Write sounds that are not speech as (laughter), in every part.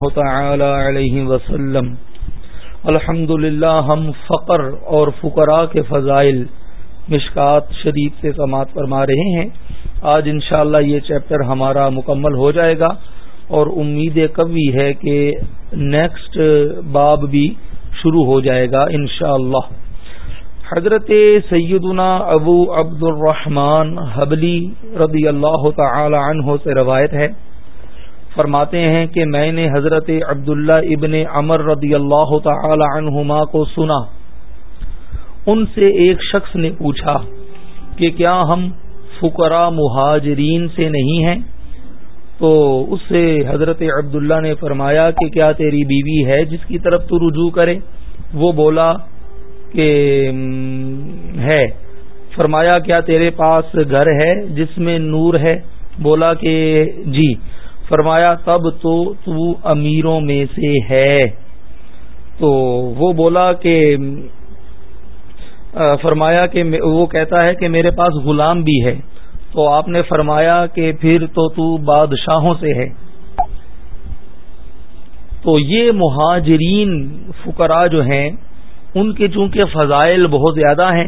تعالی علیہ وسلم۔ الحمد ہم فقر اور فقراء کے فضائل مشکات شریف سے سماعت فرما رہے ہیں۔ آج انشاءاللہ یہ چیپٹر ہمارا مکمل ہو جائے گا اور امید قوی ہے کہ نیکسٹ باب بھی شروع ہو جائے گا انشاءاللہ۔ حضرت سیدنا ابو عبد الرحمن حبلی رضی اللہ تعالی عنہ سے روایت ہے۔ فرماتے ہیں کہ میں نے حضرت عبداللہ ابن عمر رضی اللہ تعالی عنہما کو سنا۔ ان سے ایک شخص نے پوچھا کہ کیا ہم فقرا مہاجرین سے نہیں ہیں؟ تو اس سے حضرت عبداللہ نے فرمایا کہ کیا تیری بیوی ہے جس کی طرف تو رجوع کرے؟ وہ بولا کہ ہے۔ فرمایا کیا تیرے پاس گھر ہے جس میں نور ہے؟ بولا کہ جی۔ فرمایا، تب تو تو امیروں میں سے ہے۔ تو وہ بولا کہ فرمایا کہ وہ کہتا ہے کہ میرے پاس غلام بھی ہے۔ تو آپ نے فرمایا کہ پھر تو تو بادشاہوں سے ہے۔ تو یہ مہاجرین فقراء جو ہیں، ان کے چونکہ فضائل بہت زیادہ ہیں،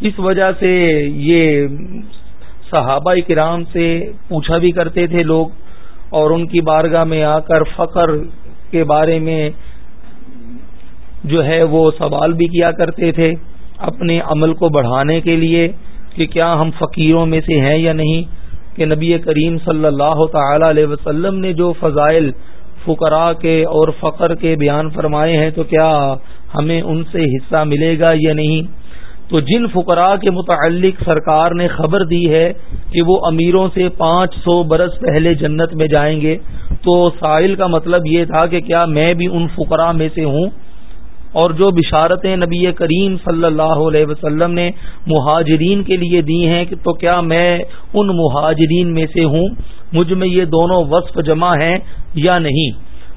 اس وجہ سے یہ صحابہ کرام سے پوچھا بھی کرتے تھے لوگ۔ اور ان کی بارگاہ میں آ کر فقر کے بارے میں جو ہے وہ سوال بھی کیا کرتے تھے اپنے عمل کو بڑھانے کے لیے کہ کیا ہم فقیروں میں سے ہیں یا نہیں کہ نبی کریم صلی اللہ تعالی علیہ وسلم نے جو فضائل فقراء کے اور فقر کے بیان فرمائے ہیں تو کیا ہمیں ان سے حصہ ملے گا یا نہیں تو جن فقراء کے متعلق سرکار نے خبر دی ہے کہ وہ امیروں سے پانچ سو برس پہلے جنت میں جائیں گے، تو ساحل کا مطلب یہ تھا کہ کیا میں بھی ان فقراء میں سے ہوں؟ اور جو بشارتیں نبی کریم صلی اللہ علیہ وسلم نے مہاجرین کے لیے دی ہیں تو کیا میں ان مہاجرین میں سے ہوں؟ مجھ میں یہ دونوں وصف جمع ہیں یا نہیں؟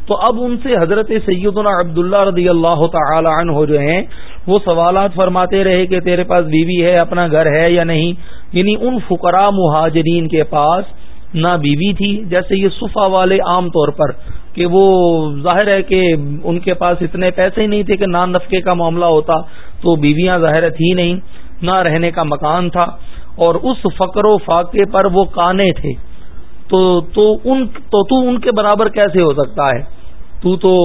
تو اب ان سے حضرت سیدنا عبداللہ رضی اللہ تعالی عنہ جو ہیں، وہ سوالات فرماتے رہے کہ تیرے پاس بیوی ہے، اپنا گھر ہے یا نہیں؟ یعنی ان فقراء مہاجرین کے پاس نہ بیوی تھی، جیسے یہ صفا والے عام طور پر، کہ وہ ظاہر ہے کہ ان کے پاس اتنے پیسے ہی نہیں تھے کہ نان نفقے کا معاملہ ہوتا، تو بیویاں ظاہر تھی نہیں، نہ رہنے کا مکان تھا۔ اور اس فقر و فاقے پر وہ کانے تھے۔ تو تو ان تو تو ان کے برابر کیسے ہو سکتا ہے؟ تو تو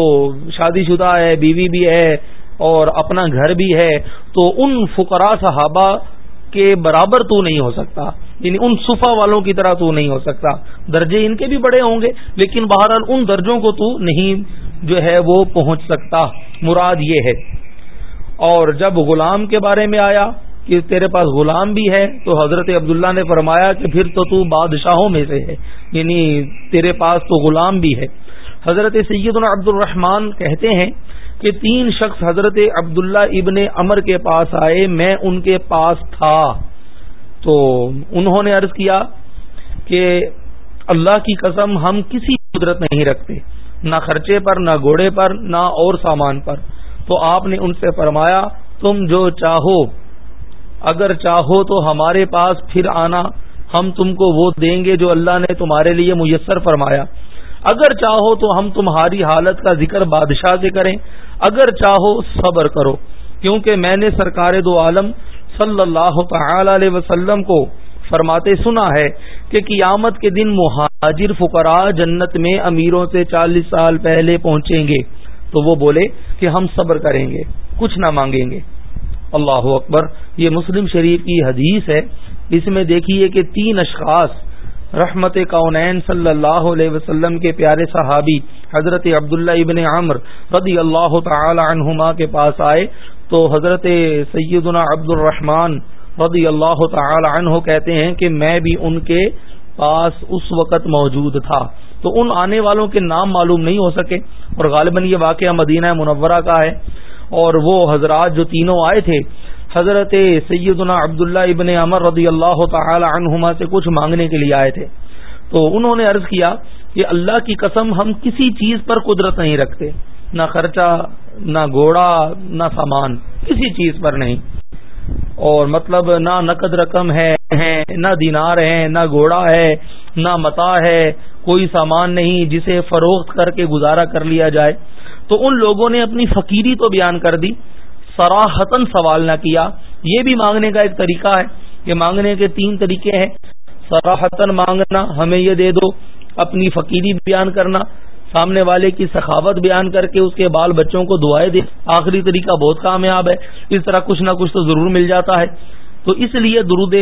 شادی شدہ ہے، بیوی بھی ہے اور اپنا گھر بھی ہے، تو ان فقراء صحابہ کے برابر تو نہیں ہو سکتا۔ یعنی ان صفا والوں کی طرح تو نہیں ہو سکتا۔ درجے ان کے بھی بڑے ہوں گے، لیکن بہرحال ان درجوں کو تو نہیں جو ہے وہ پہنچ سکتا۔ مراد یہ ہے۔ اور جب غلام کے بارے میں آیا کہ تیرے پاس غلام بھی ہے، تو حضرت عبداللہ نے فرمایا کہ پھر تو تو بادشاہوں میں سے ہے۔ یعنی تیرے پاس تو غلام بھی ہے۔ حضرت سیدنا عبد الرحمان کہتے ہیں کہ تین شخص حضرت عبداللہ ابن امر کے پاس آئے، میں ان کے پاس تھا۔ تو انہوں نے عرض کیا کہ اللہ کی قسم ہم کسی قدرت نہیں رکھتے، نہ خرچے پر، نہ گھوڑے پر، نہ اور سامان پر۔ تو آپ نے ان سے فرمایا، تم جو چاہو، اگر چاہو تو ہمارے پاس پھر آنا، ہم تم کو وہ دیں گے جو اللہ نے تمہارے لیے میسر فرمایا۔ اگر چاہو تو ہم تمہاری حالت کا ذکر بادشاہ سے کریں۔ اگر چاہو صبر کرو، کیونکہ میں نے سرکار دو عالم صلی اللہ تعالی علیہ وسلم کو فرماتے سنا ہے کہ قیامت کے دن مہاجر فقراء جنت میں امیروں سے چالیس سال پہلے پہنچیں گے۔ تو وہ بولے کہ ہم صبر کریں گے، کچھ نہ مانگیں گے۔ اللہ اکبر، یہ مسلم شریف کی حدیث ہے۔ اس میں دیکھیے کہ تین اشخاص رحمت کونین صلی اللہ علیہ وسلم کے پیارے صحابی حضرت عبداللہ ابن عمر رضی اللہ تعالی عنہما کے پاس آئے تو حضرت سیدنا عبد الرحمن رضی اللہ تعالی عنہ کہتے ہیں کہ میں بھی ان کے پاس اس وقت موجود تھا۔ تو ان آنے والوں کے نام معلوم نہیں ہو سکے اور غالباً یہ واقعہ مدینہ منورہ کا ہے اور وہ حضرات جو تینوں آئے تھے حضرت سیدنا عبداللہ ابن عمر رضی اللہ تعالی عنہما سے کچھ مانگنے کے لیے آئے تھے۔ تو انہوں نے عرض کیا کہ اللہ کی قسم ہم کسی چیز پر قدرت نہیں رکھتے، نہ خرچہ، نہ گھوڑا، نہ سامان، کسی چیز پر نہیں۔ اور مطلب نہ نقد رقم ہے نہ دینار ہے، نہ گھوڑا ہے، نہ متا ہے، کوئی سامان نہیں جسے فروخت کر کے گزارا کر لیا جائے۔ تو ان لوگوں نے اپنی فقیری تو بیان کر دی سراہتن سوال نہ کیا۔ یہ بھی مانگنے کا ایک طریقہ ہے کہ مانگنے کے تین طریقے ہیں۔ سراہتن مانگنا، ہمیں یہ دے دو۔ اپنی فقیری بیان کرنا، سامنے والے کی سخاوت بیان کر کے اس کے بال بچوں کو دعائیں دے۔ آخری طریقہ بہت کامیاب ہے۔ اس طرح کچھ نہ کچھ تو ضرور مل جاتا ہے۔ تو اس لیے درود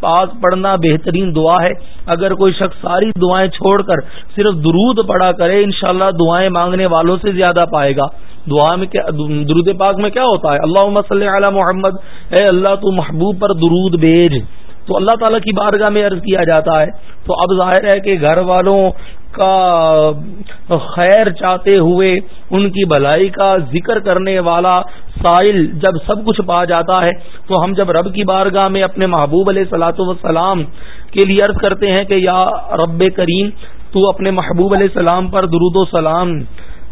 پاک پڑھنا بہترین دعا ہے۔ اگر کوئی شخص ساری دعائیں چھوڑ کر صرف درود پڑا کرے، انشاءاللہ دعائیں مانگنے والوں سے زیادہ پائے گا۔ دعا میں کیا درود پاک میں کیا ہوتا ہے؟ اللہ صلی علی محمد، اے اللہ تو محبوب پر درود بیج تو اللہ تعالیٰ کی بارگاہ میں عرض کیا جاتا ہے۔ تو اب ظاہر ہے کہ گھر والوں کا خیر چاہتے ہوئے ان کی بھلائی کا ذکر کرنے والا سائل جب سب کچھ پا جاتا ہے، تو ہم جب رب کی بارگاہ میں اپنے محبوب علیہ سلاۃ وسلام کے لیے عرض کرتے ہیں کہ یا رب کریم، تو اپنے محبوب علیہ السلام پر درود و سلام۔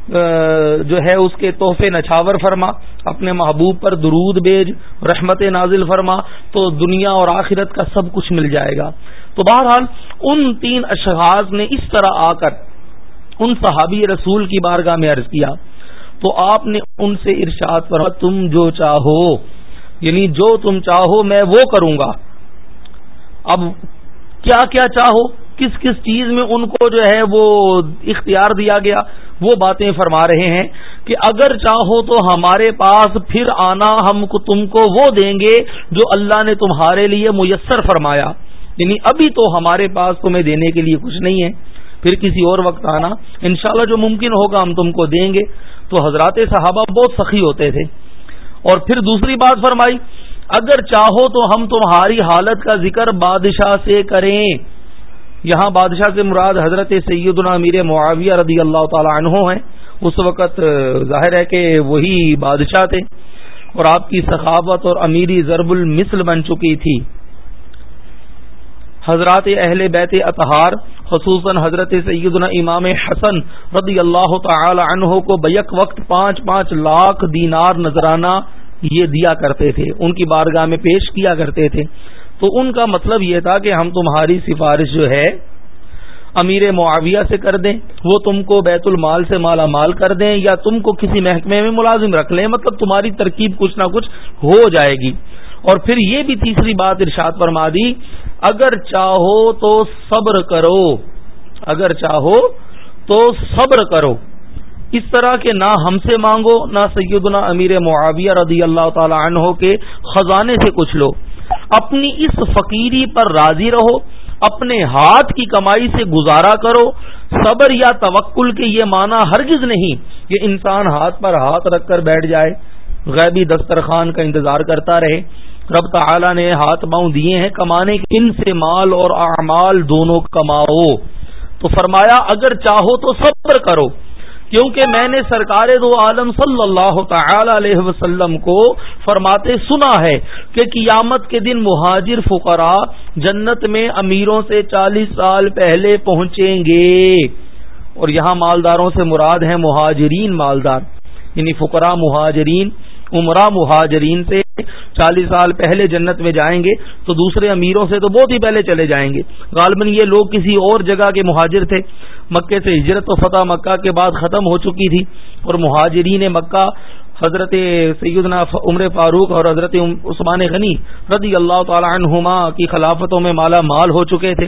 جو ہے اس کے تحفے نچھاور فرما، اپنے محبوب پر درود بیج رحمت نازل فرما، تو دنیا اور آخرت کا سب کچھ مل جائے گا۔ تو بہرحال، ان تین اشخاص نے اس طرح آ کر ان صحابی رسول کی بارگاہ میں عرض کیا، تو آپ نے ان سے ارشاد پر تم جو چاہو یعنی جو تم چاہو میں وہ کروں گا۔ اب کیا کیا چاہو؟ کس کس چیز میں ان کو جو ہے وہ اختیار دیا گیا، وہ باتیں فرما رہے ہیں کہ اگر چاہو تو ہمارے پاس پھر آنا، ہم کو تم کو وہ دیں گے جو اللہ نے تمہارے لیے میسر فرمایا۔ یعنی ابھی تو ہمارے پاس تمہیں دینے کے لیے کچھ نہیں ہے، پھر کسی اور وقت آنا۔ انشاءاللہ جو ممکن ہوگا ہم تم کو دیں گے۔ تو حضرات صحابہ بہت سخی ہوتے تھے۔ اور پھر دوسری بات فرمائی، اگر چاہو تو ہم تمہاری حالت کا ذکر بادشاہ سے کریں۔ یہاں بادشاہ سے مراد حضرت سیدنا امیر معاویہ رضی اللہ تعالی عنہ ہیں۔ اس وقت ظاہر ہے کہ وہی بادشاہ تھے اور آپ کی سخاوت اور امیری ضرب المثل بن چکی تھی۔ حضرات اہل بیت اطہار، خصوصاً حضرت سیدنا امام حسن رضی اللہ تعالی عنہ کو بیک وقت پانچ پانچ لاکھ دینار نذرانہ یہ دیا کرتے تھے۔ ان کی بارگاہ میں پیش کیا کرتے تھے۔ تو ان کا مطلب یہ تھا کہ ہم تمہاری سفارش جو ہے امیر معاویہ سے کر دیں، وہ تم کو بیت المال سے مالا مال کر دیں یا تم کو کسی محکمے میں ملازم رکھ لیں مطلب تمہاری ترکیب کچھ نہ کچھ ہو جائے گی۔ اور پھر یہ بھی تیسری بات ارشاد فرما دی، اگر چاہو تو صبر کرو، اگر چاہو تو صبر کرو۔ اس طرح کے نہ ہم سے مانگو، نہ سیدنا امیر معاویہ رضی اللہ تعالی عنہ کے خزانے سے کچھ لو۔ اپنی اس فقیری پر راضی رہو، اپنے ہاتھ کی کمائی سے گزارا کرو۔ صبر یا توکل کے یہ معنی ہرگز نہیں کہ انسان ہاتھ پر ہاتھ رکھ کر بیٹھ جائے، غیبی دسترخوان کا انتظار کرتا رہے۔ رب تعالی نے ہاتھ باؤں دیے ہیں کمانے کے۔ ان سے مال اور اعمال دونوں کماؤ۔ تو فرمایا، اگر چاہو تو صبر کرو۔ کیونکہ میں نے سرکار دو عالم صلی اللہ تعالی علیہ وسلم کو فرماتے سنا ہے کہ قیامت کے دن مہاجر فقراء جنت میں امیروں سے چالیس سال پہلے پہنچیں گے۔ اور یہاں مالداروں سے مراد ہیں مہاجرین مالدار یعنی فقراء مہاجرین عمرہ مہاجرین سے چالیس سال پہلے جنت میں جائیں گے تو دوسرے امیروں سے تو بہت ہی پہلے چلے جائیں گے۔ غالباً یہ لوگ کسی اور جگہ کے مہاجر تھے۔ مکے سے ہجرت و فتح مکہ کے بعد ختم ہو چکی تھی اور مہاجرین مکہ حضرت سیدنا عمر فاروق اور حضرت عثمان غنی رضی اللہ تعالی عنہما کی خلافتوں میں مالا مال ہو چکے تھے۔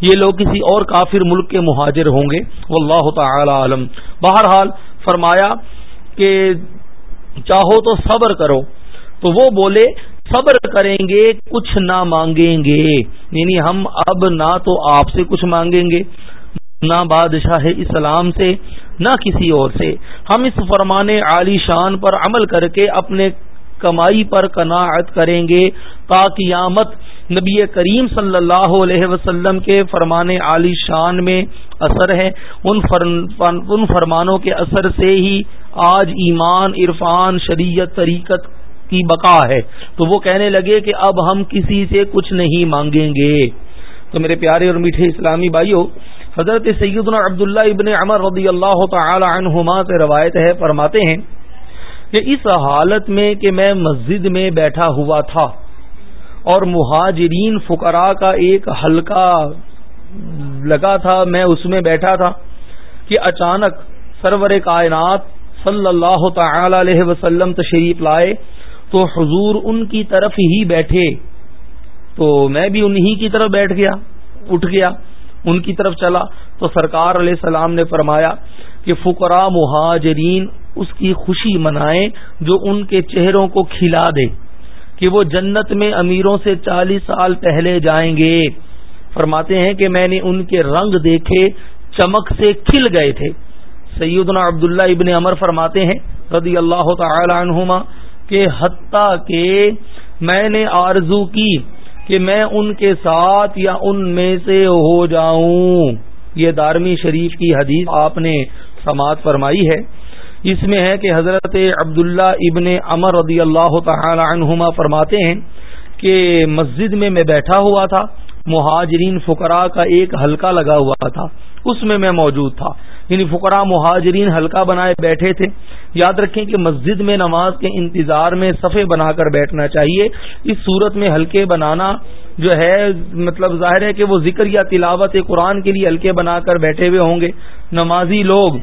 یہ لوگ کسی اور کافر ملک کے مہاجر ہوں گے۔ واللہ تعالی عالم۔ بہرحال فرمایا کہ چاہو تو صبر کرو۔ تو وہ بولے، صبر کریں گے، کچھ نہ مانگیں گے۔ یعنی ہم اب نہ تو آپ سے کچھ مانگیں گے، نہ بادشاہ اسلام سے، نہ کسی اور سے۔ ہم اس فرمان عالی شان پر عمل کر کے اپنے کمائی پر قناعت کریں گے تا قیامت نبی کریم صلی اللہ علیہ وسلم کے فرمان عالی شان میں اثر ہے۔ ان فرمانوں کے اثر سے ہی آج ایمان، عرفان، شریعت، طریقت کی بقا ہے۔ تو وہ کہنے لگے کہ اب ہم کسی سے کچھ نہیں مانگیں گے۔ تو میرے پیارے اور میٹھے اسلامی بھائیوں حضرت سیدنا عبداللہ ابن عمر رضی اللہ تعالی عنہما سے روایت ہے، فرماتے ہیں کہ اس حالت میں کہ میں مسجد میں بیٹھا ہوا تھا اور مہاجرین فقراء کا ایک حلقہ لگا تھا، میں اس میں بیٹھا تھا کہ اچانک سرور کائنات صلی اللہ تعالی علیہ وسلم تشریف لائے تو حضور ان کی طرف ہی بیٹھے۔ تو میں بھی انہی کی طرف بیٹھ گیا، اٹھ گیا، ان کی طرف چلا۔ تو سرکار علیہ السلام نے فرمایا کہ فقرا مہاجرین اس کی خوشی منائیں جو ان کے چہروں کو کھلا دے، کہ وہ جنت میں امیروں سے چالیس سال پہلے جائیں گے۔ فرماتے ہیں کہ میں نے ان کے رنگ دیکھے، چمک سے کھل گئے تھے۔ سیدنا عبداللہ ابن عمر فرماتے ہیں رضی اللہ تعالی عنہما کہ حتیٰ کہ میں نے آرزو کی کہ میں ان کے ساتھ یا ان میں سے ہو جاؤں۔ یہ دارمی شریف کی حدیث آپ نے سماعت فرمائی ہے۔ اس میں ہے کہ حضرت عبداللہ ابن امر رضی اللہ تعالی عنہما فرماتے ہیں کہ مسجد میں میں بیٹھا ہوا تھا، مہاجرین فقراء کا ایک حلقہ لگا ہوا تھا، اس میں میں موجود تھا۔ یعنی فقراء مہاجرین حلقہ بنائے بیٹھے تھے۔ یاد رکھیں کہ مسجد میں نماز کے انتظار میں صفے بنا کر بیٹھنا چاہیے۔ اس صورت میں ہلکے بنانا جو ہے مطلب ظاہر ہے کہ وہ ذکر یا تلاوت قرآن کے لیے ہلکے بنا کر بیٹھے ہوئے ہوں گے۔ نمازی لوگ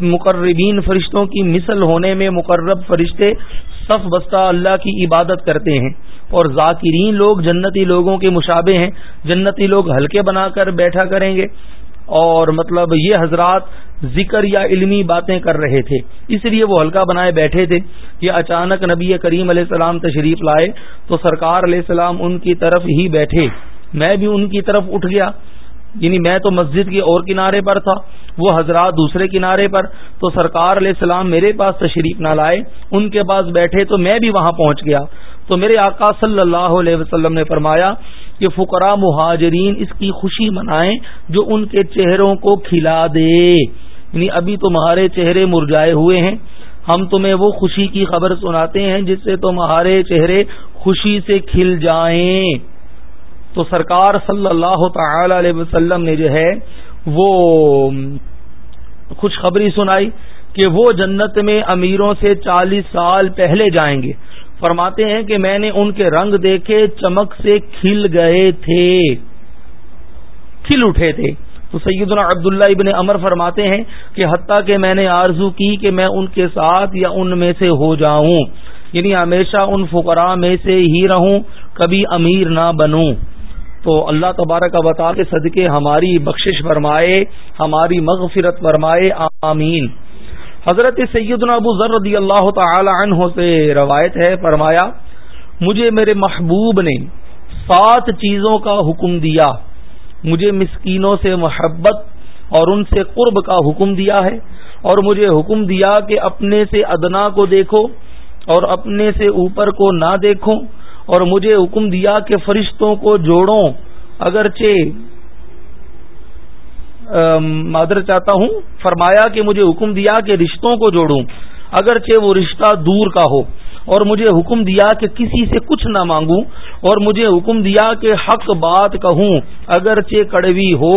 مقربین فرشتوں کی مثل ہونے میں مقرب فرشتے صف بستہ اللہ کی عبادت کرتے ہیں۔ اور ذاکرین لوگ، جنتی لوگوں کے مشابے ہیں۔ جنتی لوگ ہلکے بنا کر بیٹھا کریں گے۔ اور مطلب یہ حضرات ذکر یا علمی باتیں کر رہے تھے۔ اس لیے وہ ہلکا بنائے بیٹھے تھے کہ اچانک نبی کریم علیہ السلام تشریف لائے تو سرکار علیہ السلام ان کی طرف ہی بیٹھے۔ میں بھی ان کی طرف اٹھ گیا۔ یعنی میں تو مسجد کے اور کنارے پر تھا، وہ حضرات دوسرے کنارے پر۔ تو سرکار علیہ السلام میرے پاس تشریف نہ لائے، ان کے پاس بیٹھے تو میں بھی وہاں پہنچ گیا۔ تو میرے آقا صلی اللہ علیہ وسلم نے فرمایا کہ فقراء مہاجرین اس کی خوشی منائیں جو ان کے چہروں کو کھلا دے۔ یعنی ابھی تمہارے چہرے مرجائے ہوئے ہیں۔ ہم تمہیں وہ خوشی کی خبر سناتے ہیں جس سے تمہارے چہرے خوشی سے کھل جائیں۔ تو سرکار صلی اللہ تعالی علیہ وسلم نے جو ہے وہ خوشخبری سنائی۔ کہ وہ جنت میں امیروں سے چالیس سال پہلے جائیں گے۔ فرماتے ہیں کہ میں نے ان کے رنگ دیکھے، چمک سے کھل گئے تھے۔ کھل اٹھے تھے۔ تو سیدنا عبداللہ ابن امر فرماتے ہیں کہ حتیٰ کہ میں نے آرزو کی کہ میں ان کے ساتھ یا ان میں سے ہو جاؤں۔ یعنی ہمیشہ ان فقراء میں سے ہی رہوں، کبھی امیر نہ بنوں۔ تو اللہ تبارک کا بتا کے صدقے ہماری بخشش فرمائے، ہماری مغفرت فرمائے، آمین۔ حضرت سیدنا ابو ذر رضی اللہ تعالی عنہ سے روایت ہے، فرمایا، مجھے میرے محبوب نے سات چیزوں کا حکم دیا۔ مجھے مسکینوں سے محبت اور ان سے قرب کا حکم دیا ہے۔ اور مجھے حکم دیا کہ اپنے سے ادنا کو دیکھو اور اپنے سے اوپر کو نہ دیکھو۔ اور مجھے حکم دیا کہ فرشتوں کو جوڑوں اگرچہ مادر چاہتا ہوں، فرمایا کہ مجھے حکم دیا کہ رشتوں کو جوڑوں، اگرچہ وہ رشتہ دور کا ہو، اور مجھے حکم دیا کہ کسی سے کچھ نہ مانگوں، اور مجھے حکم دیا کہ حق بات کہوں، اگرچہ کڑوی ہو،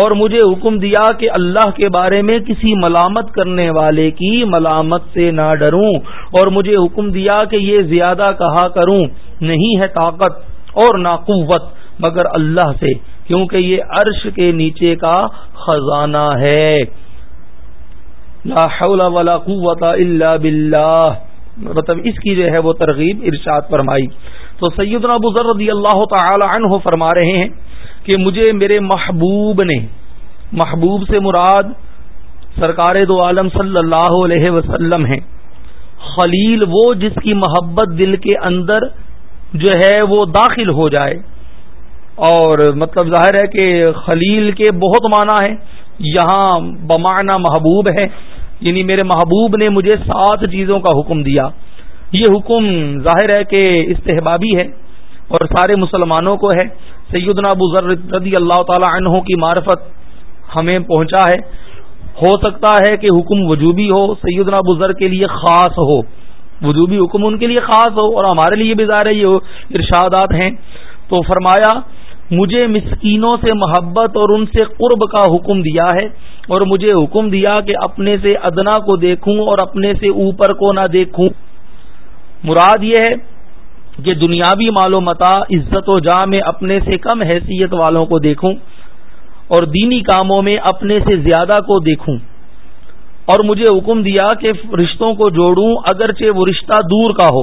اور مجھے حکم دیا کہ اللہ کے بارے میں کسی ملامت کرنے والے کی ملامت سے نہ ڈروں، اور مجھے حکم دیا کہ یہ زیادہ کہا کروں، نہیں ہے طاقت اور نہ قوت مگر اللہ سے۔ کیونکہ یہ عرش کے نیچے کا خزانہ ہے۔ لا حول ولا قوت الا باللہ۔ مطلب اس کی جو ہے وہ ترغیب ارشاد فرمائی۔ تو سیدنا ابو ذر رضی اللہ تعالی عنہ فرما رہے ہیں کہ مجھے میرے محبوب نے، محبوب سے مراد سرکار دو عالم صلی اللہ علیہ وسلم ہیں۔ خلیل وہ جس کی محبت دل کے اندر جو ہے وہ داخل ہو جائے۔ اور مطلب ظاہر ہے کہ خلیل کے بہت معنی ہے یہاں بمانہ محبوب ہے۔ یعنی میرے محبوب نے مجھے سات چیزوں کا حکم دیا۔ یہ حکم ظاہر ہے کہ استحبابی ہے اور سارے مسلمانوں کو ہے۔ سیدنا ابو ذر رضی اللہ تعالی عنہ کی معرفت ہمیں پہنچا ہے۔ ہو سکتا ہے کہ حکم وجوبی ہو، سیدنا ابو ذر کے لیے خاص ہو۔ وجوبی حکم ان کے لیے خاص ہو اور ہمارے لیے بھی ظاہر ہے یہ ارشادات ہیں۔ تو فرمایا مجھے مسکینوں سے محبت اور ان سے قرب کا حکم دیا ہے اور مجھے حکم دیا کہ اپنے سے ادنا کو دیکھوں اور اپنے سے اوپر کو نہ دیکھوں۔ مراد یہ ہے کہ دنیاوی مال و متا، عزت و جا میں اپنے سے کم حیثیت والوں کو دیکھوں اور دینی کاموں میں اپنے سے زیادہ کو دیکھوں۔ اور مجھے حکم دیا کہ رشتوں کو جوڑوں، اگرچہ وہ رشتہ دور کا ہو۔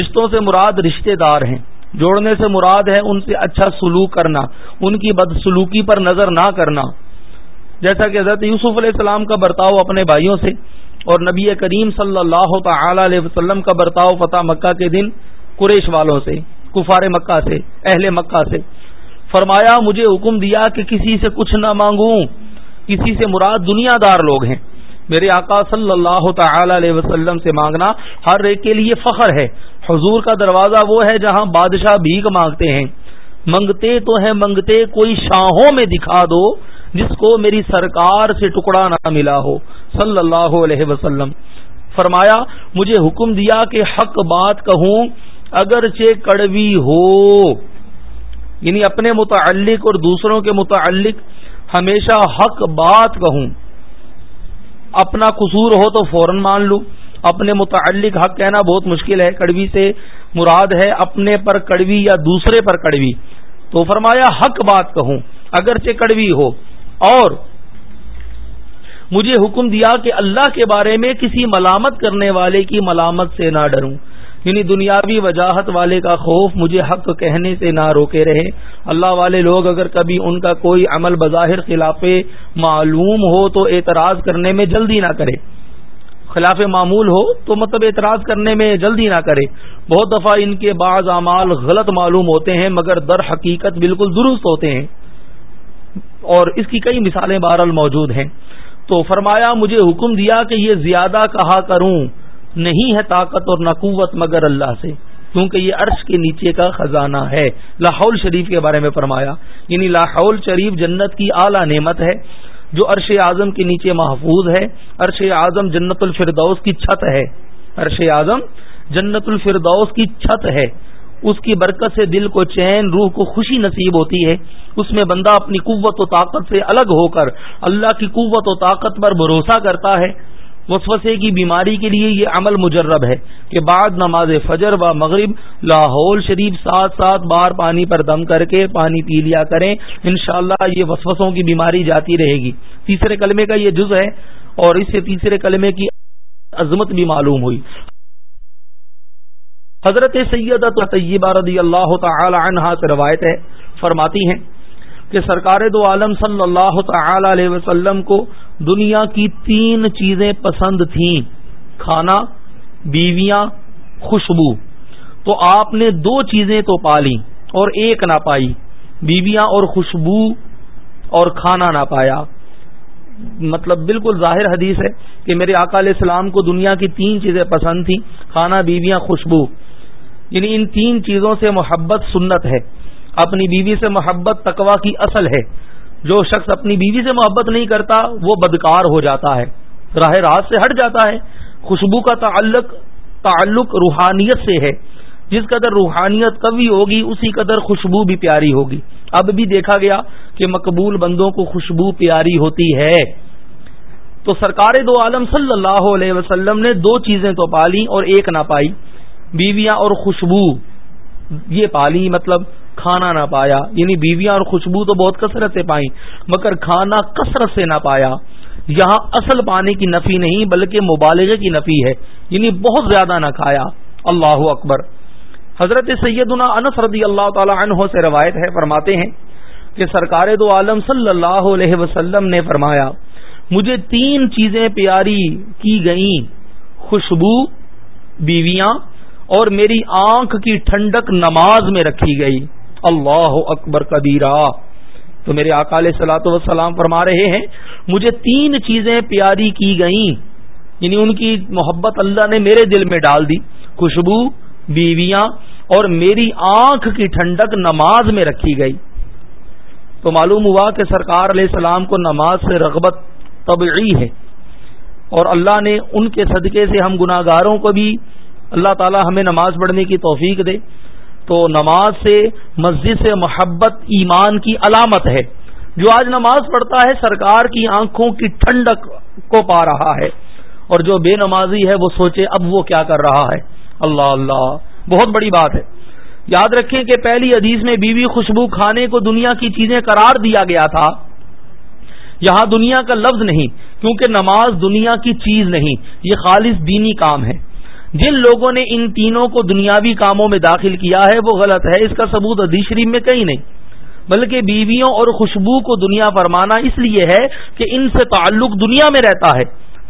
رشتوں سے مراد رشتے دار ہیں۔ جوڑنے سے مراد ہے ان سے اچھا سلوک کرنا، ان کی بدسلوکی پر نظر نہ کرنا۔ جیسا کہ حضرت یوسف علیہ السلام کا برتاؤ اپنے بھائیوں سے اور نبی کریم صلی اللہ تعالی علیہ وسلم کا برتاؤ فتح مکہ کے دن قریش والوں سے، کفار مکہ سے، اہل مکہ سے۔ فرمایا، مجھے حکم دیا کہ کسی سے کچھ نہ مانگوں، کسی سے مراد دنیا دار لوگ ہیں۔ میرے آقا صلی اللہ تعالی علیہ وسلم سے مانگنا ہر ایک کے لیے فخر ہے۔ حضور کا دروازہ وہ ہے جہاں بادشاہ بھیک مانگتے ہیں۔ منگتے تو ہیں، منگتے کوئی شاہوں میں دکھا دو، جس کو میری سرکار سے ٹکڑا نہ ملا ہو۔ صلی اللہ علیہ وسلم۔ فرمایا، مجھے حکم دیا کہ حق بات کہوں، اگرچہ کڑوی ہو۔ یعنی اپنے متعلق اور دوسروں کے متعلق ہمیشہ حق بات کہوں۔ اپنا قصور ہو تو فوراً مان لوں۔ اپنے متعلق حق کہنا بہت مشکل ہے، کڑوی سے مراد ہے اپنے پر کڑوی یا دوسرے پر کڑوی۔ تو فرمایا، حق بات کہوں، اگرچہ کڑوی ہو۔ اور مجھے حکم دیا کہ اللہ کے بارے میں کسی ملامت کرنے والے کی ملامت سے نہ ڈروں۔ یعنی دنیاوی وجاہت والے کا خوف مجھے حق کہنے سے نہ روکے رہے۔ اللہ والے لوگ اگر کبھی ان کا کوئی عمل بظاہر خلاف معلوم ہو تو اعتراض کرنے میں جلدی نہ کرے۔ خلاف معمول ہو تو مطلب اعتراض کرنے میں جلدی نہ کرے۔ بہت دفعہ ان کے بعض اعمال غلط معلوم ہوتے ہیں مگر در حقیقت بالکل درست ہوتے ہیں۔ اور اس کی کئی مثالیں بہرحال موجود ہیں۔ تو فرمایا، مجھے حکم دیا کہ یہ زیادہ کہا کروں۔ نہیں ہے طاقت اور نقوت مگر اللہ سے، کیونکہ یہ عرش کے نیچے کا خزانہ ہے۔ لاہور شریف کے بارے میں فرمایا یعنی لاہور شریف جنت کی اعلیٰ نعمت ہے۔ جو عرش اعظم کے نیچے محفوظ ہے۔ عرش اعظم جنت الفردوس کی چھت ہے۔ عرش اعظم جنت الفردوس کی چھت ہے۔ اس کی برکت سے دل کو چین، روح کو خوشی نصیب ہوتی ہے۔ اس میں بندہ اپنی قوت و طاقت سے الگ ہو کر اللہ کی قوت و طاقت پر بھروسہ کرتا ہے۔ وسوسے کی بیماری کے لیے یہ عمل مجرب ہے کہ بعد نماز فجر و مغرب لاہور شریف سات سات بار پانی پر دم کر کے پانی پی لیا کریں، انشاءاللہ یہ وسوسوں کی بیماری جاتی رہے گی۔ تیسرے کلمے کا یہ جز ہے اور اس سے تیسرے کلمے کی عظمت بھی معلوم ہوئی۔ حضرت سید طیبہ رضی اللہ تعالی عنہا سے روایت ہے، فرماتی ہیں کہ سرکار دو عالم صلی اللہ تعالی علیہ وسلم کو دنیا کی تین چیزیں پسند تھیں، کھانا، بیویاں، خوشبو۔ تو آپ نے دو چیزیں تو پالی اور ایک نہ پائی۔ بیویاں اور خوشبو اور کھانا نہ پایا۔ مطلب بالکل ظاہر حدیث ہے کہ میرے آقا علیہ السلام کو دنیا کی تین چیزیں پسند تھیں، کھانا، بیویاں، خوشبو۔ یعنی ان تین چیزوں سے محبت سنت ہے۔ اپنی بیوی سے محبت تقوا کی اصل ہے۔ جو شخص اپنی بیوی سے محبت نہیں کرتا، وہ بدکار ہو جاتا ہے۔ راہ راست سے ہٹ جاتا ہے۔ خوشبو کا تعلق تعلق روحانیت سے ہے۔ جس قدر روحانیت کبھی ہوگی، اسی قدر خوشبو بھی پیاری ہوگی۔ اب بھی دیکھا گیا کہ مقبول بندوں کو خوشبو پیاری ہوتی ہے۔ تو سرکار دو عالم صلی اللہ علیہ وسلم نے دو چیزیں تو پالی اور ایک نہ پائی۔ بیویاں اور خوشبو، یہ پالی مطلب کھانا نہ پایا یعنی بیویاں اور خوشبو تو بہت کثرت سے پائیں، مگر کھانا کثرت سے نہ پایا۔ یہاں اصل پانی کی نفی نہیں، بلکہ مبالغے کی نفی ہے یعنی بہت زیادہ نہ کھایا۔ اللہ اکبر۔ حضرت سیدنا انس رضی اللہ تعالی عنہ سے روایت ہے، فرماتے ہیں کہ سرکار دو عالم صلی اللہ علیہ وسلم نے فرمایا، مجھے تین چیزیں پیاری کی گئیں، خوشبو، بیویاں اور میری آنکھ کی ٹھنڈک نماز میں رکھی گئی۔ اللہ اکبر کبیرا تو میرے اکال سلاۃ وسلام فرما رہے ہیں، مجھے تین چیزیں پیاری کی گئیں۔ یعنی ان کی محبت اللہ نے میرے دل میں ڈال دی، خوشبو، بیویاں اور میری آنکھ کی ٹھنڈک نماز میں رکھی گئی۔ تو معلوم ہوا کہ سرکار علیہ السلام کو نماز سے رغبت طبعی ہے۔ اور اللہ نے ان کے صدقے سے ہم گناگاروں کو بھی، اللہ تعالی ہمیں نماز پڑھنے کی توفیق دے۔ تو نماز سے مسجد سے محبت ایمان کی علامت ہے۔ جو آج نماز پڑھتا ہے سرکار کی آنکھوں کی ٹھنڈک کو پا رہا ہے۔ اور جو بے نمازی ہے وہ سوچے اب وہ کیا کر رہا ہے۔ اللہ اللہ، بہت بڑی بات ہے۔ یاد رکھیں کہ پہلی حدیث میں بیوی خوشبو کھانے کو دنیا کی چیزیں قرار دیا گیا تھا۔ یہاں دنیا کا لفظ نہیں، کیونکہ نماز دنیا کی چیز نہیں، یہ خالص دینی کام ہے۔ جن لوگوں نے ان تینوں کو دنیاوی کاموں میں داخل کیا ہے، وہ غلط ہے۔ اس کا ثبوت حدیث شریف میں کہیں نہیں۔ بلکہ بیویوں اور خوشبو کو دنیا فرمانا اس لیے ہے کہ ان سے تعلق دنیا میں رہتا ہے۔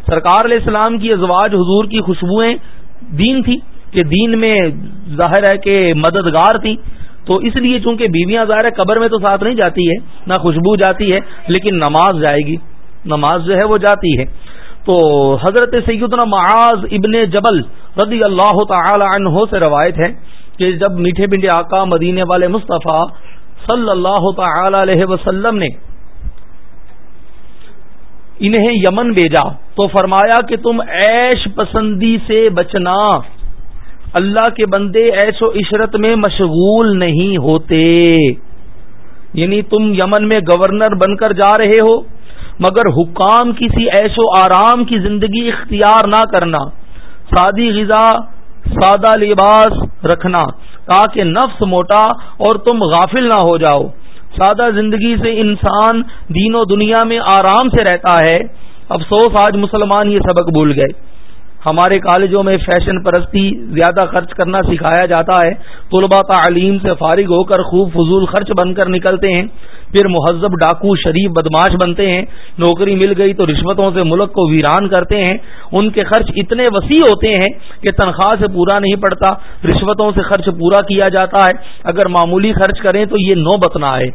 سرکار علیہ السلام کی ازواج حضور کی خوشبوئیں دین تھی کہ دین میں ظاہر ہے کہ مددگار تھی تو اس لیے چونکہ بیویاں ظاہر ہے قبر میں تو ساتھ نہیں جاتی ہے، نہ خوشبو جاتی ہے، لیکن نماز جائے گی۔ نماز جو ہے وہ جاتی ہے۔ تو حضرت سیدنا معاذ ابن جبل رضی اللہ تعالی عنہ سے روایت ہے کہ جب میٹھے پنڈے آقا مدینے والے مصطفیٰ صلی اللہ تعالی علیہ وسلم نے انہیں یمن بھیجا تو فرمایا کہ تم ایش پسندی سے بچنا، اللہ کے بندے ایش و عشرت میں مشغول نہیں ہوتے یعنی تم یمن میں گورنر بن کر جا رہے ہو مگر حکام کسی ایش و آرام کی زندگی اختیار نہ کرنا، سادی غذا، سادہ لباس رکھنا، تاکہ نفس موٹا اور تم غافل نہ ہو جاؤ۔ سادہ زندگی سے انسان دین و دنیا میں آرام سے رہتا ہے۔ افسوس، آج مسلمان یہ سبق بھول گئے۔ ہمارے کالجوں میں فیشن پرستی زیادہ خرچ کرنا سکھایا جاتا ہے۔ طلباء تعلیم سے فارغ ہو کر خوب فضول خرچ بن کر نکلتے ہیں۔ پھر مہذب ڈاکو شریف بدماش بنتے ہیں۔ نوکری مل گئی تو رشوتوں سے ملک کو ویران کرتے ہیں۔ ان کے خرچ اتنے وسیع ہوتے ہیں کہ تنخواہ سے پورا نہیں پڑتا۔ رشوتوں سے خرچ پورا کیا جاتا ہے۔ اگر معمولی خرچ کریں تو یہ نو بتنا ہے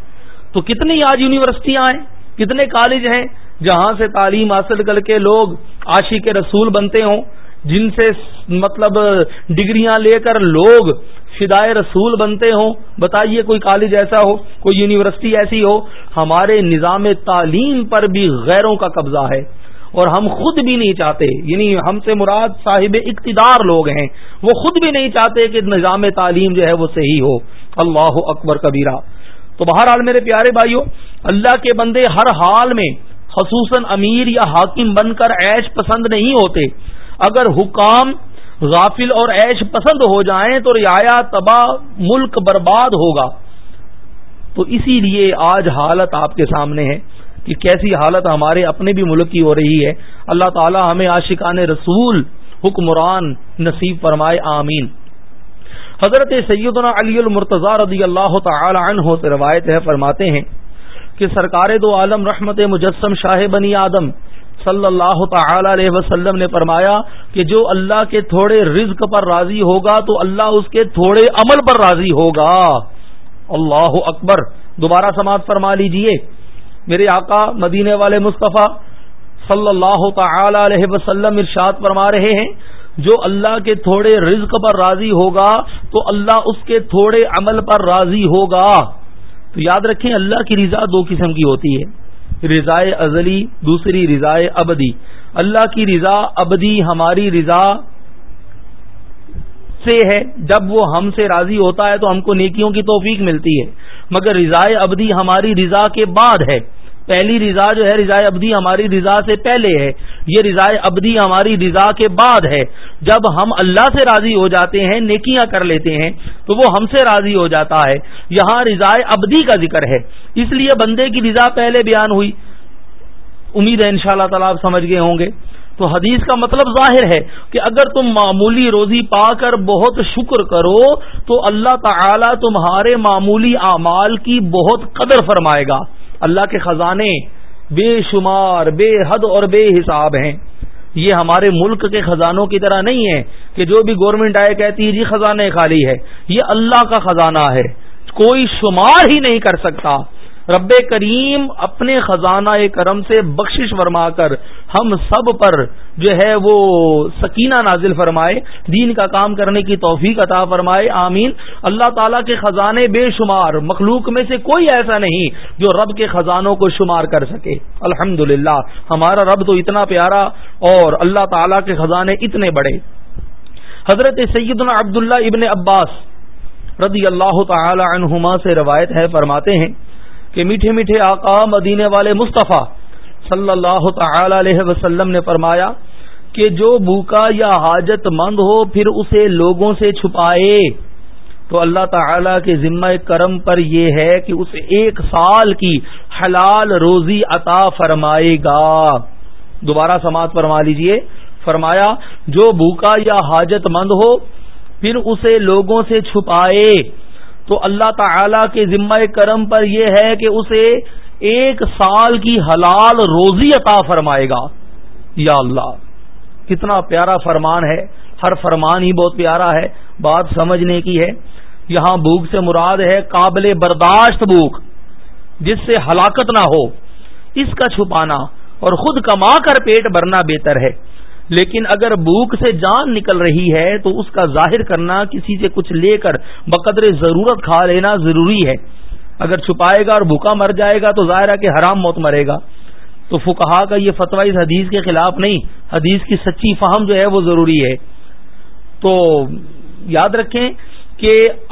تو کتنی آج یونیورسٹیاں ہیں؟ کتنے کالج ہیں جہاں سے تعلیم حاصل کر کے لوگ عاشق کے رسول بنتے ہوں؟ جن سے مطلب ڈگریاں لے کر لوگ فدائے رسول بنتے ہوں۔ بتائیے کوئی کالج ایسا ہو، کوئی یونیورسٹی ایسی ہو، ہمارے نظام تعلیم پر بھی غیروں کا قبضہ ہے۔ اور ہم خود بھی نہیں چاہتے یعنی ہم سے مراد صاحب اقتدار لوگ ہیں۔ وہ خود بھی نہیں چاہتے کہ نظام تعلیم جو ہے وہ صحیح ہو۔ اللہ اکبر کبیرہ۔ تو بہرحال میرے پیارے بھائیوں، اللہ کے بندے ہر حال میں خصوصاً امیر یا حاکم بن کر عیش پسند نہیں ہوتے۔ اگر حکام غافل اور عیش پسند ہو جائیں تو رعایا تباہ ملک برباد ہوگا۔ تو اسی لیے آج حالت آپ کے سامنے ہے کہ کیسی حالت ہمارے اپنے بھی ملک کی ہو رہی ہے۔ اللہ تعالی ہمیں عاشقان رسول، حکمران نصیب فرمائے، آمین۔ حضرت سیدنا علی المرتضی رضی اللہ تعالی عنہ سے روایت ہے، فرماتے ہیں کہ سرکار دو عالم رحمت مجسم شاہ بنی آدم صلی اللہ تعالی علیہ وسلم نے فرمایا کہ جو اللہ کے تھوڑے رزق پر راضی ہوگا تو اللہ اس کے تھوڑے عمل پر راضی ہوگا۔ اللہ اکبر۔ دوبارہ سماعت فرما لیجیے۔ میرے آقا مدینے والے مصطفیٰ صلی اللہ تعالی علیہ وسلم ارشاد فرما رہے ہیں، جو اللہ کے تھوڑے رزق پر راضی ہوگا تو اللہ اس کے تھوڑے عمل پر راضی ہوگا۔ تو یاد رکھیں اللہ کی رضا دو قسم کی ہوتی ہے۔ رضائے ازلی، دوسری رضائے ابدی۔ اللہ کی رضا ابدی ہماری رضا سے ہے۔ جب وہ ہم سے راضی ہوتا ہے تو ہم کو نیکیوں کی توفیق ملتی ہے۔ مگر رضائے ابدی ہماری رضا کے بعد ہے۔ پہلی رضا جو ہے، رضا ابدی ہماری رضا سے پہلے ہے۔ یہ رضا ابدی ہماری رضا کے بعد ہے۔ جب ہم اللہ سے راضی ہو جاتے ہیں، نیکیاں کر لیتے ہیں، تو وہ ہم سے راضی ہو جاتا ہے۔ یہاں رضا ابدی کا ذکر ہے۔ اس لیے بندے کی رضا پہلے بیان ہوئی۔ امید ہے ان شاء اللہ تعالیٰ آپ سمجھ گئے ہوں گے۔ تو حدیث کا مطلب ظاہر ہے کہ اگر تم معمولی روزی پا کر بہت شکر کرو، تو اللہ تعالی تمہارے معمولی اعمال کی بہت قدر فرمائے گا۔ اللہ کے خزانے بے شمار، بے حد اور بے حساب ہیں۔ یہ ہمارے ملک کے خزانوں کی طرح نہیں ہے کہ جو بھی گورنمنٹ آئے کہتی ہے جی خزانے خالی ہے۔ یہ اللہ کا خزانہ ہے۔ کوئی شمار ہی نہیں کر سکتا۔ رب کریم اپنے خزانہ کرم سے بخشش فرما کر ہم سب پر جو ہے وہ سکینہ نازل فرمائے، دین کا کام کرنے کی توفیق عطا فرمائے، آمین۔ اللہ تعالیٰ کے خزانے بے شمار، مخلوق میں سے کوئی ایسا نہیں جو رب کے خزانوں کو شمار کر سکے۔ الحمد ہمارا رب تو اتنا پیارا اور اللہ تعالیٰ کے خزانے اتنے بڑے۔ حضرت سیدنا عبداللہ ابن عباس رضی اللہ تعالی عنہما سے روایت ہے، فرماتے ہیں کہ میٹھے میٹھے آقا مدینے والے مصطفیٰ صلی اللہ تعالی علیہ وسلم نے فرمایا کہ جو بھوکا یا حاجت مند ہو پھر اسے لوگوں سے چھپائے۔ تو اللہ تعالی کے ذمہ کرم پر یہ ہے کہ اسے ایک سال کی حلال روزی عطا فرمائے گا۔ دوبارہ سماعت فرما لیجیے۔ فرمایا، جو بھوکا یا حاجت مند ہو پھر اسے لوگوں سے چھپائے۔ تو اللہ تعالی کے ذمہ کرم پر یہ ہے کہ اسے ایک سال کی حلال روزی عطا فرمائے گا۔ یا اللہ، کتنا پیارا فرمان ہے۔ ہر فرمان ہی بہت پیارا ہے۔ بات سمجھنے کی ہے۔ یہاں بھوک سے مراد ہے قابل برداشت بھوک، جس سے ہلاکت نہ ہو۔ اس کا چھپانا اور خود کما کر پیٹ بھرنا بہتر ہے۔ لیکن اگر بھوک سے جان نکل رہی ہے تو اس کا ظاہر کرنا کسی سے کچھ لے کر بقدر ضرورت کھا لینا ضروری ہے۔ اگر چھپائے گا اور بھوکا مر جائے گا تو ظاہر ہے کہ حرام موت مرے گا۔ تو فکہ کا یہ فتویٰ اس حدیث کے خلاف نہیں، حدیث کی سچی فہم جو ہے وہ ضروری ہے۔ تو یاد رکھیں کہ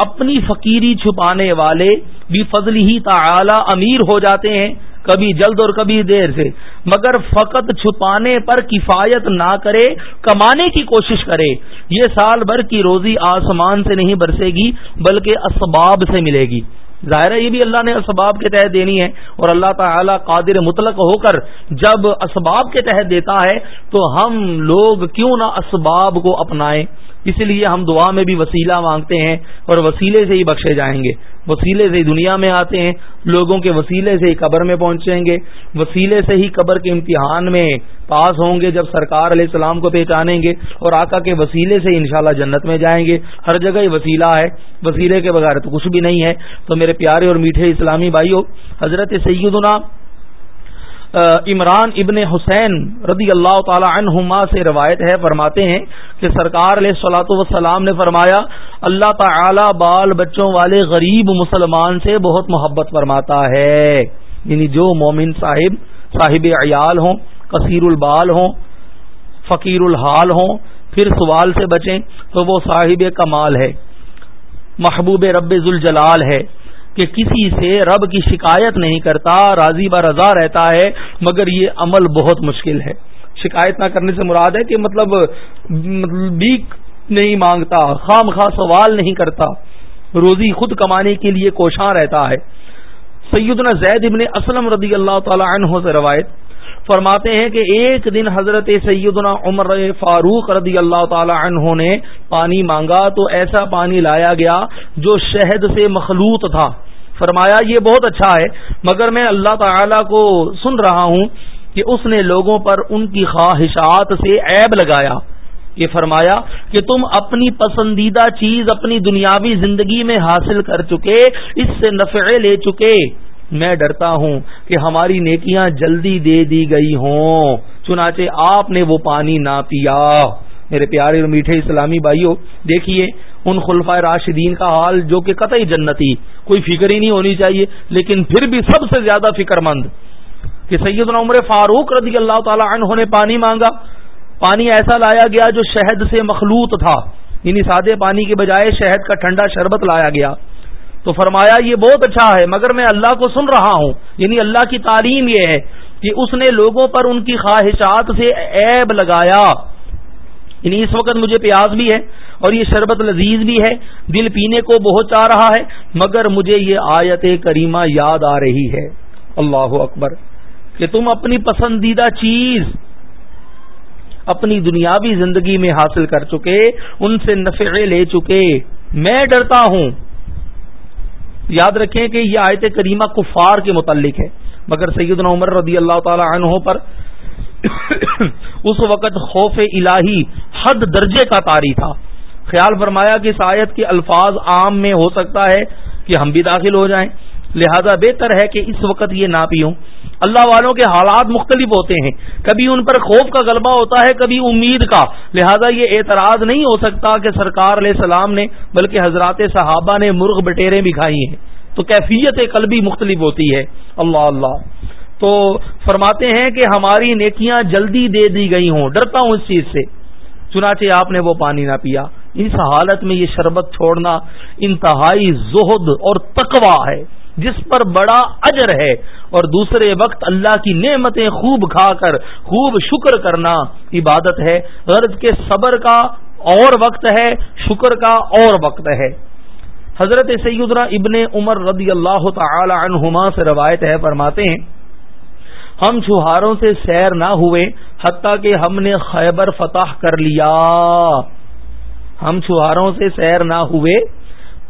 اپنی فقیری چھپانے والے بھی فضل ہی تعالی امیر ہو جاتے ہیں۔ کبھی جلد اور کبھی دیر سے۔ مگر فقط چھپانے پر کفایت نہ کرے، کمانے کی کوشش کرے۔ یہ سال بھر کی روزی آسمان سے نہیں برسے گی، بلکہ اسباب سے ملے گی۔ ظاہر ہے، یہ بھی اللہ نے اسباب کے تحت دینی ہے۔ اور اللہ تعالی قادر مطلق ہو کر جب اسباب کے تحت دیتا ہے، تو ہم لوگ کیوں نہ اسباب کو اپنائیں؟ اس لیے ہم دعا میں بھی وسیلہ مانگتے ہیں اور وسیلے سے ہی بخشے جائیں گے۔ وسیلے سے ہی دنیا میں آتے ہیں، لوگوں کے وسیلے سے ہی قبر میں پہنچیں گے۔ وسیلے سے ہی قبر کے امتحان میں پاس ہوں گے جب سرکار علیہ السلام کو پہچانیں گے اور آقا کے وسیلے سے انشاءاللہ جنت میں جائیں گے۔ ہر جگہ ہی وسیلہ ہے، وسیلے کے بغیر تو کچھ بھی نہیں ہے۔ تو میرے پیارے اور میٹھے اسلامی بھائیوں حضرت سیدنا عمران ابن حسین رضی اللہ تعالی عنہما سے روایت ہے، فرماتے ہیں کہ سرکار علیہ سلاۃ وسلام نے فرمایا، اللہ تعالی بال بچوں والے غریب مسلمان سے بہت محبت فرماتا ہے۔ یعنی جو مومن صاحب صاحب عیال ہوں، کثیر البال ہوں، فقیر الحال ہوں، پھر سوال سے بچیں تو وہ صاحب کمال ہے۔ محبوب رب ذوالجلال ہے۔ کہ کسی سے رب کی شکایت نہیں کرتا، راضی با رضا رہتا ہے، مگر یہ عمل بہت مشکل ہے۔ شکایت نہ کرنے سے مراد ہے کہ مطلب, مطلب بیک نہیں مانگتا خام خواہ سوال نہیں کرتا۔ روزی خود کمانے کے لیے کوشاں رہتا ہے۔ سیدنا زید ابن اسلم رضی اللہ تعالی عنہ سے روایت فرماتے ہیں کہ ایک دن حضرت سیدنا عمر فاروق رضی اللہ تعالی عنہ نے پانی مانگا تو ایسا پانی لایا گیا جو شہد سے مخلوط تھا۔ فرمایا، یہ بہت اچھا ہے، مگر میں اللہ تعالی کو سن رہا ہوں کہ اس نے لوگوں پر ان کی خواہشات سے عیب لگایا۔ یہ فرمایا کہ تم اپنی پسندیدہ چیز اپنی دنیاوی زندگی میں حاصل کر چکے، اس سے نفع لے چکے۔ میں ڈرتا ہوں کہ ہماری نیکیاں جلدی دے دی گئی ہوں۔ چنانچہ آپ نے وہ پانی نہ پیا۔ میرے پیارے اور میٹھے اسلامی بھائیوں دیکھیے، ان خلفۂ راشدین کا حال جو کہ قطعی جنتی، کوئی فکر ہی نہیں ہونی چاہیے، لیکن پھر بھی سب سے زیادہ فکر مند کہ سیدنا عمر فاروق رضی اللہ تعالی عنہ نے پانی مانگا۔ پانی ایسا لایا گیا جو شہد سے مخلوط تھا۔ یعنی سادے پانی کے بجائے شہد کا ٹھنڈا شربت لایا گیا۔ تو فرمایا، یہ بہت اچھا ہے، مگر میں اللہ کو سن رہا ہوں. یعنی اللہ کی تعلیم یہ ہے کہ اس نے لوگوں پر ان کی خواہشات سے عیب لگایا۔ یعنی اس وقت مجھے پیاز بھی ہے اور یہ شربت لذیذ بھی ہے، دل پینے کو بہت چاہ رہا ہے، مگر مجھے یہ آیت کریمہ یاد آ رہی ہے۔ اللہ اکبر، کہ تم اپنی پسندیدہ چیز اپنی دنیاوی زندگی میں حاصل کر چکے، ان سے نفع لے چکے۔ میں ڈرتا ہوں یاد رکھیں کہ یہ آیت کریمہ کفار کے متعلق ہے، مگر سیدنا عمر رضی اللہ تعالی عنہ پر (coughs) اس وقت خوف الہی حد درجے کا تاری تھا۔ خیال فرمایا کہ اس آیت کے الفاظ عام میں ہو سکتا ہے کہ ہم بھی داخل ہو جائیں۔ لہذا بہتر ہے کہ اس وقت یہ نہ پیوں۔ اللہ والوں کے حالات مختلف ہوتے ہیں۔ کبھی ان پر خوف کا غلبہ ہوتا ہے، کبھی امید کا۔ لہذا یہ اعتراض نہیں ہو سکتا کہ سرکار علیہ السلام نے، بلکہ حضرات صحابہ نے مرغ بٹیرے بھی کھائی ہیں۔ تو کیفیت قلبی مختلف ہوتی ہے۔ اللہ اللہ۔ تو فرماتے ہیں کہ ہماری نیکیاں جلدی دے دی گئی ہوں۔ ڈرتا ہوں اس چیز سے۔ چنانچہ آپ نے وہ پانی نہ پیا۔ اس حالت میں یہ شربت چھوڑنا انتہائی زہد اور تقوا ہے۔ جس پر بڑا اجر ہے اور دوسرے وقت اللہ کی نعمتیں خوب کھا کر، خوب شکر کرنا عبادت ہے۔ غرض کے صبر کا اور وقت ہے، شکر کا اور وقت ہے۔ حضرت سیدنا ابن عمر رضی اللہ تعالی عنہما سے روایت ہے، فرماتے ہیں، ہم چوہاروں سے سیر نہ ہوئے حتیٰ کہ ہم نے خیبر فتح کر لیا۔ ہم چوہاروں سے سیر نہ ہوئے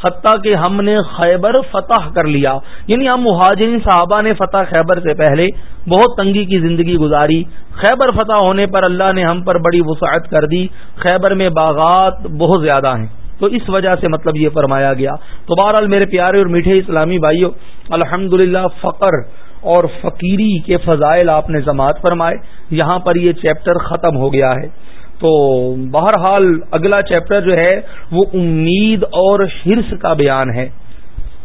حتیٰ کہ ہم نے خیبر فتح کر لیا۔ یعنی ہم مہاجرین صحابہ نے فتح خیبر سے پہلے بہت تنگی کی زندگی گزاری۔ خیبر فتح ہونے پر اللہ نے ہم پر بڑی وسعت کر دی۔ خیبر میں باغات بہت زیادہ ہیں۔ تو اس وجہ سے مطلب یہ فرمایا گیا۔ تو بہرحال میرے پیارے اور میٹھے اسلامی بھائیوں الحمد فقر اور فقیری کے فضائل آپ نے ضماعت فرمائے۔ یہاں پر یہ چیپٹر ختم ہو گیا ہے۔ تو بہرحال اگلا چیپٹر جو ہے وہ امید اور ہرس کا بیان ہے۔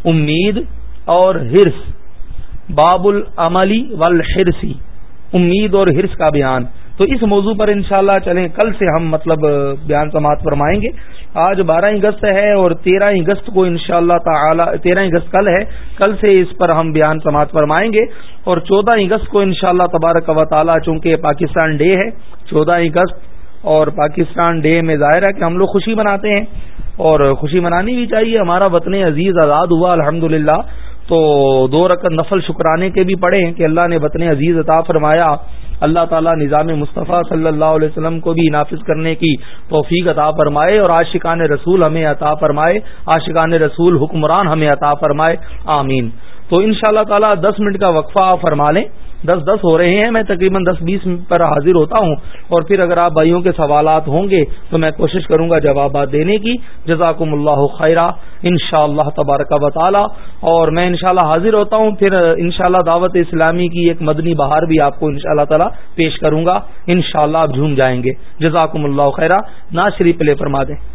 امید اور ہرس باب العملی والحرسی امید اور ہرس کا بیان۔ تو اس موضوع پر انشاءاللہ چلیں۔ کل سے ہم مطلب بیان سماعت فرمائیں گے۔ آج بارہ اگست ہے اور تیرہ اگست کو انشاءاللہ تعالی تیرہ اگست کل ہے۔ کل سے اس پر ہم بیان سماعت فرمائیں گے۔ اور چودہ اگست کو انشاءاللہ تبارک و تعالی چونکہ پاکستان ڈے ہے، چودہ اگست اور پاکستان ڈے میں ظاہر ہے کہ ہم لوگ خوشی مناتے ہیں اور خوشی منانی بھی چاہیے۔ ہمارا وطن عزیز آزاد ہوا الحمد تو دو رقم نفل شکرانے کے بھی پڑھے ہیں کہ اللہ نے وطن عزیز عطا فرمایا۔ اللہ تعالیٰ نظام مصطفیٰ صلی اللہ علیہ وسلم کو بھی نافذ کرنے کی توفیق عطا فرمائے اور عاشقان رسول ہمیں عطا فرمائے۔ عاشقان رسول حکمران ہمیں عطا فرمائے۔ آمین۔ تو ان شاء اللہ تعالیٰ دس منٹ کا وقفہ فرما لیں۔ دس دس ہو رہے ہیں، میں تقریباً دس بیس پر حاضر ہوتا ہوں۔ اور پھر اگر آپ بھائیوں کے سوالات ہوں گے، تو میں کوشش کروں گا جوابات دینے کی۔ جزاکم اللہ خیرہ ان شاء اللہ تبارک و تعالی۔ اور میں انشاءاللہ حاضر ہوتا ہوں، پھر انشاءاللہ دعوت اسلامی کی ایک مدنی بہار بھی آپ کو ان اللہ تعالی پیش کروں گا۔ ان شاء اللہ آپ جھوم جائیں گے۔ جزاکم اللہ خیرہ نا شریف لے فرما دیں۔